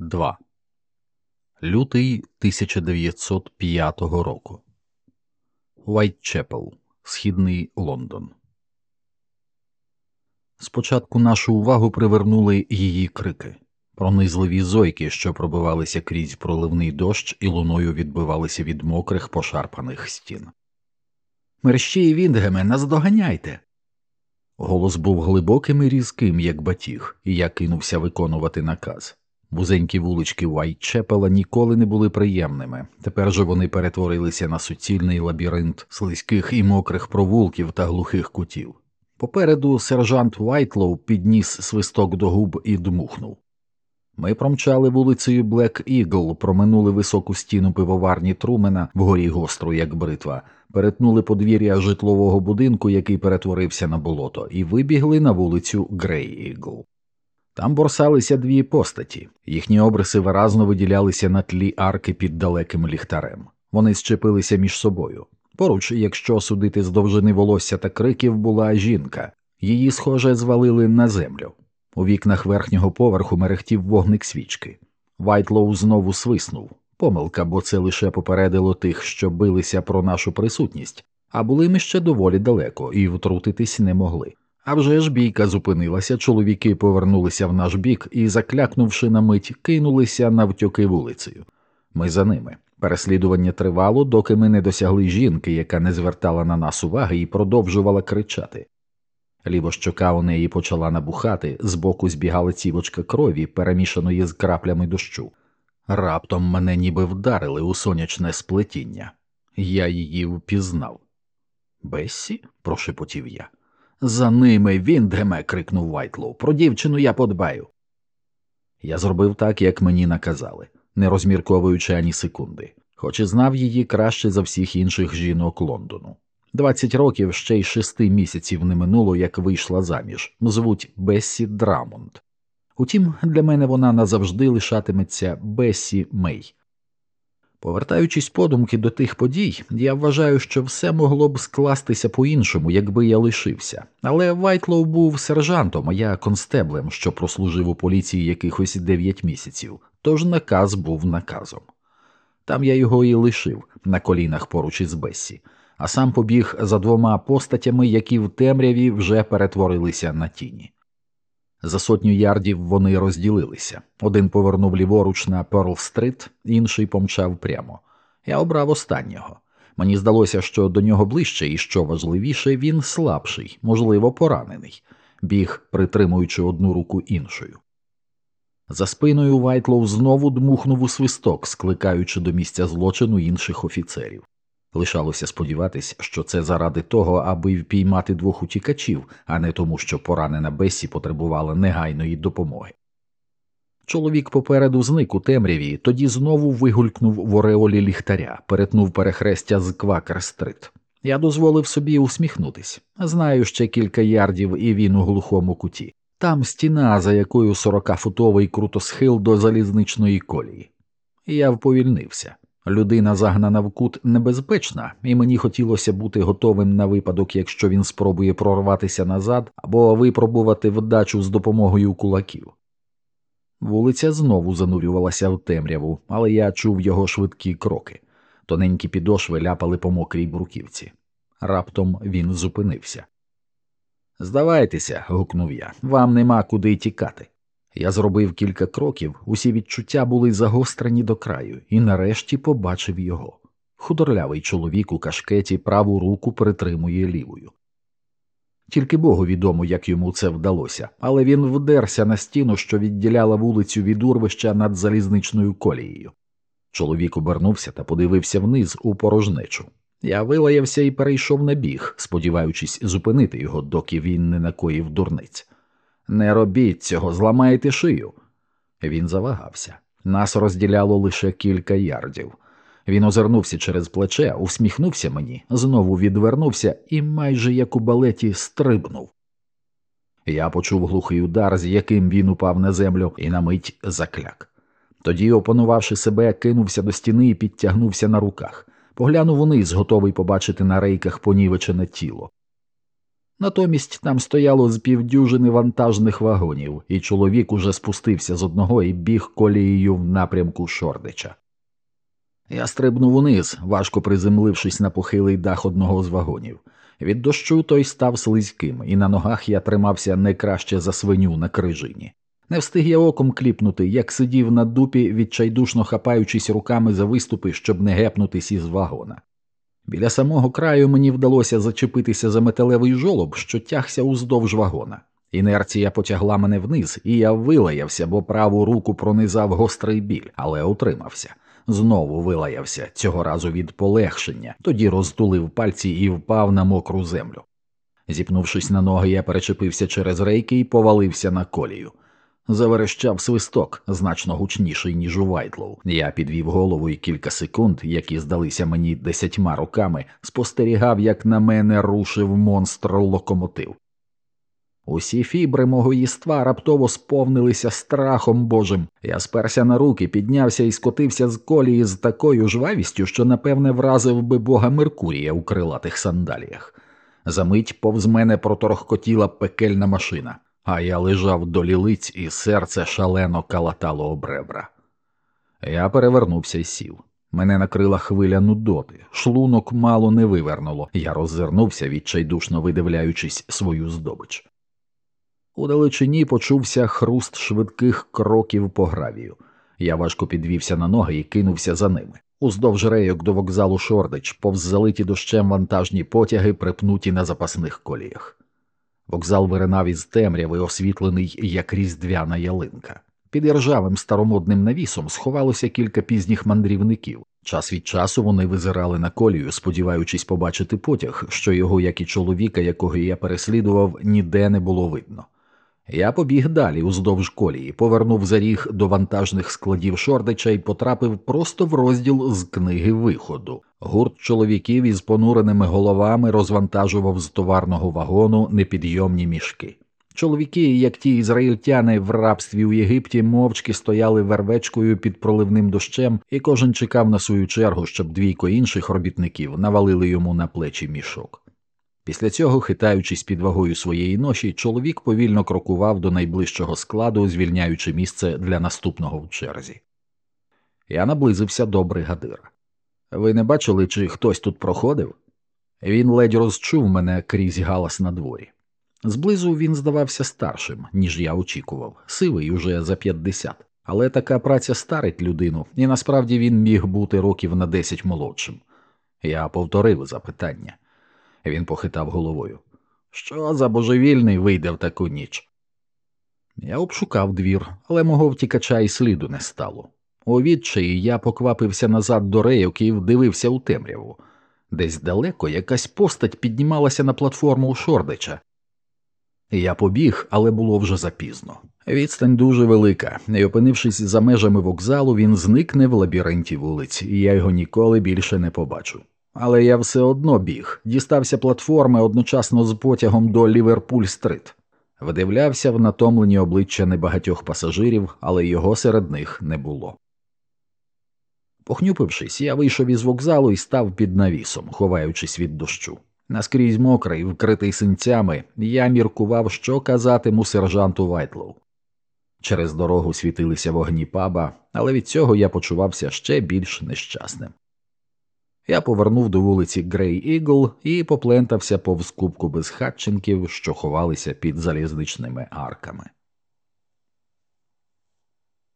2. Лютий 1905 року. Уайтчепел, Східний Лондон. Спочатку нашу увагу привернули її крики, пронизливі зойки, що пробивалися крізь проливний дощ і луною відбивалися від мокрих пошарпаних стін. Мерщій Віндгеме, наздоганяйте. Голос був глибоким і різким, як батіг, і я кинувся виконувати наказ. Вузенькі вулички Уайтчепела ніколи не були приємними. Тепер же вони перетворилися на суцільний лабіринт слизьких і мокрих провулків та глухих кутів. Попереду сержант Уайтлоу підніс свисток до губ і дмухнув. Ми промчали вулицею Блек Ігл, проминули високу стіну пивоварні Трумена вгорі гостру, як бритва, перетнули подвір'я житлового будинку, який перетворився на болото, і вибігли на вулицю Грей Ігл. Там борсалися дві постаті, їхні обриси виразно виділялися на тлі арки під далеким ліхтарем. Вони щепилися між собою. Поруч, якщо судити з довжини волосся та криків, була жінка, її, схоже, звалили на землю. У вікнах верхнього поверху мерехтів вогник свічки. Вайтлоу знову свиснув. Помилка, бо це лише попередило тих, що билися про нашу присутність, а були ми ще доволі далеко і втрутитись не могли. А вже ж бійка зупинилася, чоловіки повернулися в наш бік і, заклякнувши на мить, кинулися навтьоки вулицею. Ми за ними. Переслідування тривало, доки ми не досягли жінки, яка не звертала на нас уваги і продовжувала кричати. Ліво щока у неї почала набухати, збоку збігала цівочка крові, перемішаної з краплями дощу. Раптом мене ніби вдарили у сонячне сплетіння. Я її впізнав. Бессі? прошепотів я. За ними Віндгеме. крикнув Вайтлоу. Про дівчину я подбаю. Я зробив так, як мені наказали, не розмірковуючи ані секунди, хоч і знав її краще за всіх інших жінок Лондону. Двадцять років ще й шести місяців не минуло, як вийшла заміж, звуть Бессі Драмонд. Утім, для мене вона назавжди лишатиметься Бессі Мей. Повертаючись подумки до тих подій, я вважаю, що все могло б скластися по-іншому, якби я лишився. Але Вайтлоу був сержантом, а я констеблем, що прослужив у поліції якихось дев'ять місяців, тож наказ був наказом. Там я його і лишив на колінах поруч із Бессі, а сам побіг за двома постатями, які в темряві вже перетворилися на тіні. За сотню ярдів вони розділилися. Один повернув ліворуч на Перл-стрит, інший помчав прямо. Я обрав останнього. Мені здалося, що до нього ближче, і що важливіше, він слабший, можливо, поранений, біг, притримуючи одну руку іншою. За спиною Вайтлоу знову дмухнув у свисток, скликаючи до місця злочину інших офіцерів. Лишалося сподіватись, що це заради того, аби впіймати двох утікачів, а не тому, що поранена Бессі потребувала негайної допомоги. Чоловік попереду зник у темряві, тоді знову вигулькнув в ореолі ліхтаря, перетнув перехрестя з Квакер-стрит. Я дозволив собі усміхнутись. Знаю ще кілька ярдів, і він у глухому куті. Там стіна, за якою сорокафутовий крутосхил до залізничної колії. Я вповільнився. Людина, загнана в кут, небезпечна, і мені хотілося бути готовим на випадок, якщо він спробує прорватися назад або випробувати вдачу з допомогою кулаків. Вулиця знову занурювалася в темряву, але я чув його швидкі кроки. Тоненькі підошви ляпали по мокрій бруківці. Раптом він зупинився. Здавайтеся, гукнув я, вам нема куди тікати. Я зробив кілька кроків, усі відчуття були загострені до краю, і нарешті побачив його. Худорлявий чоловік у кашкеті праву руку притримує лівою. Тільки Богу відомо, як йому це вдалося, але він вдерся на стіну, що відділяла вулицю від урвища над залізничною колією. Чоловік обернувся та подивився вниз у порожнечу. Я вилаявся і перейшов на біг, сподіваючись зупинити його, доки він не накоїв дурниць. Не робіть цього, зламаєте шию. Він завагався. Нас розділяло лише кілька ярдів. Він озирнувся через плече, усміхнувся мені, знову відвернувся і майже як у балеті стрибнув. Я почув глухий удар, з яким він упав на землю, і на мить закляк. Тоді, опанувавши себе, кинувся до стіни і підтягнувся на руках. Поглянув униз, готовий побачити на рейках понівечене тіло. Натомість там стояло з півдюжини вантажних вагонів, і чоловік уже спустився з одного і біг колією в напрямку Шордича. Я стрибнув униз, важко приземлившись на похилий дах одного з вагонів. Від дощу той став слизьким, і на ногах я тримався не краще за свиню на крижині. Не встиг я оком кліпнути, як сидів на дупі, відчайдушно хапаючись руками за виступи, щоб не гепнутись із вагона. Біля самого краю мені вдалося зачепитися за металевий жолоб, що тягся уздовж вагона. Інерція потягла мене вниз, і я вилаявся, бо праву руку пронизав гострий біль, але утримався. Знову вилаявся, цього разу від полегшення, тоді розтулив пальці і впав на мокру землю. Зіп'явшись на ноги, я перечепився через рейки і повалився на колію. Заверещав свисток, значно гучніший, ніж у Вайтлоу. Я підвів голову і кілька секунд, які здалися мені десятьма роками, спостерігав, як на мене рушив монстр локомотив. Усі фібри мого єства раптово сповнилися страхом божим. Я сперся на руки, піднявся і скотився з колії з такою жвавістю, що напевне вразив би бога Меркурія у крилатих сандаліях. Замить повз мене проторохкотіла пекельна машина а я лежав до лілиць, і серце шалено калатало об ребра. Я перевернувся і сів. Мене накрила хвиля нудоти, шлунок мало не вивернуло, я роззирнувся, відчайдушно видивляючись свою здобич. У далечині почувся хруст швидких кроків по гравію. Я важко підвівся на ноги і кинувся за ними. Уздовж рейок до вокзалу Шордич, повз залиті дощем вантажні потяги, припнуті на запасних коліях. Вокзал виринав із темряви, освітлений, як різдвяна ялинка. Під іржавим старомодним навісом сховалося кілька пізніх мандрівників. Час від часу вони визирали на колію, сподіваючись побачити потяг, що його, як і чоловіка, якого я переслідував, ніде не було видно. Я побіг далі уздовж колії, повернув за ріг до вантажних складів Шордича і потрапив просто в розділ з книги виходу. Гурт чоловіків із понуреними головами розвантажував з товарного вагону непідйомні мішки. Чоловіки, як ті ізраїльтяни в рабстві у Єгипті, мовчки стояли вервечкою під проливним дощем, і кожен чекав на свою чергу, щоб двійко інших робітників навалили йому на плечі мішок. Після цього, хитаючись під вагою своєї ноші, чоловік повільно крокував до найближчого складу, звільняючи місце для наступного в черзі. Я наблизився до бригадира. Ви не бачили, чи хтось тут проходив? Він ледь розчув мене крізь галас на дворі. Зблизу він здавався старшим, ніж я очікував, сивий уже за п'ятдесят. Але така праця старить людину, і насправді він міг бути років на десять молодшим. Я повторив запитання. Він похитав головою. Що за божевільний вийде в таку ніч? Я обшукав двір, але мого втікача і сліду не стало. У відчаї я поквапився назад до рейок і вдивився у темряву. Десь далеко якась постать піднімалася на платформу у Шордича. Я побіг, але було вже запізно. Відстань дуже велика, і опинившись за межами вокзалу, він зникне в лабіринті вулиць, і я його ніколи більше не побачу. Але я все одно біг, дістався платформи одночасно з потягом до Ліверпуль Стрит. Вдивлявся в натомлені обличчя небагатьох пасажирів, але його серед них не було. Похнюпившись, я вийшов із вокзалу і став під навісом, ховаючись від дощу. Наскрізь мокрий, вкритий синцями, я міркував, що казатиму сержанту Вайтлоу. Через дорогу світилися вогні паба, але від цього я почувався ще більш нещасним. Я повернув до вулиці Грей Ігл і поплентався повз кубку безхатченків, що ховалися під залізничними арками.